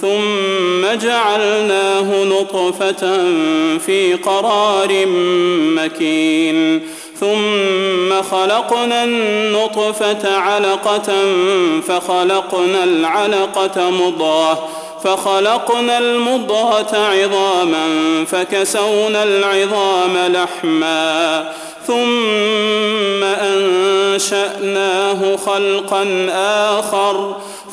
ثم جعلناه نطفة في قرار مكين. ثم خلقنا النطفة علقة فخلقنا العلقة مضغة فخلقنا المضغة عظاما فكسونا العظام لحما. ثم أنشأناه خلقا آخر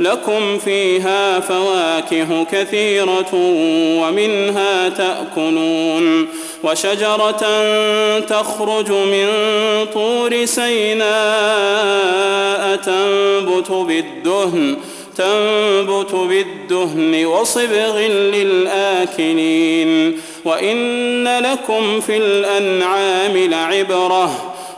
لكم فيها فواكه كثيرة ومنها تأكلون وشجرة تخرج من طور سيناء تنبت بالدهن تنبت بالدهن وصبغ للآكلين. وإن لكم في الأنعام لعبرةً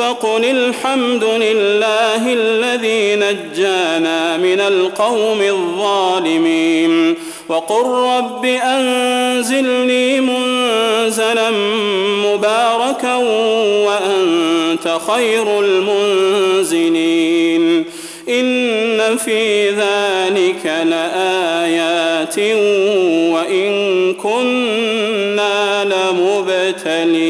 فقل الحمد لله الذي نجانا من القوم الظالمين. وقل رب أنزلني منزلا مباركا وأنت خير المنزلين. إن في ذلك لآيات وإن كنا لمبتلين.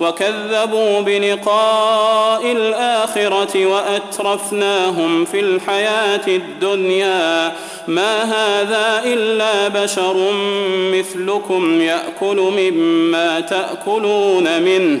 وكذبوا بلقاء الآخرة وأترفناهم في الحياة الدنيا. ما هذا إلا بشر مثلكم يأكل مما تأكلون منه.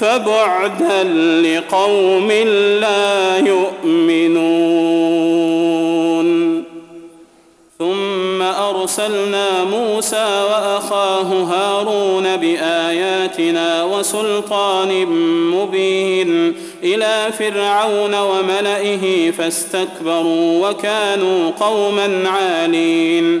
فبعدا لقوم لا يؤمنون. ثم أرسلنا موسى وأخاه هارون بآياتنا وسلطان مبين إلى فرعون وملئه فاستكبروا وكانوا قوما عالين.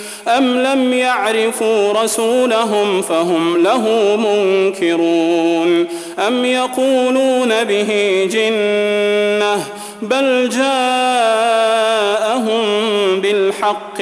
أم لم يعرفوا رسولهم فهم له منكرون أم يقولون به جنة بل جاءهم بالحق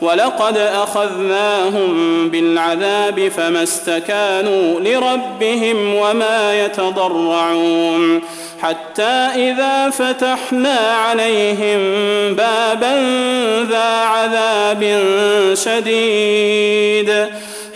ولقد أخذناهم بالعذاب فما استكانوا لربهم وما يتضرعون. حتى إذا فتحنا عليهم بابا ذا عذاب شديد.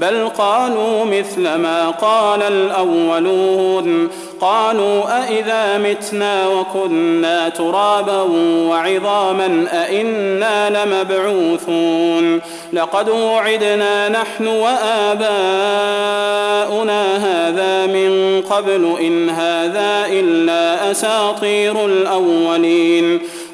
بل قالوا مثل ما قال الأولون. قالوا أإذا متنا وكنا ترابا وعظاما أإنا لمبعوثون. لقد وعدنا نحن وآباؤنا هذا من قبل إن هذا إلا أساطير الأولين.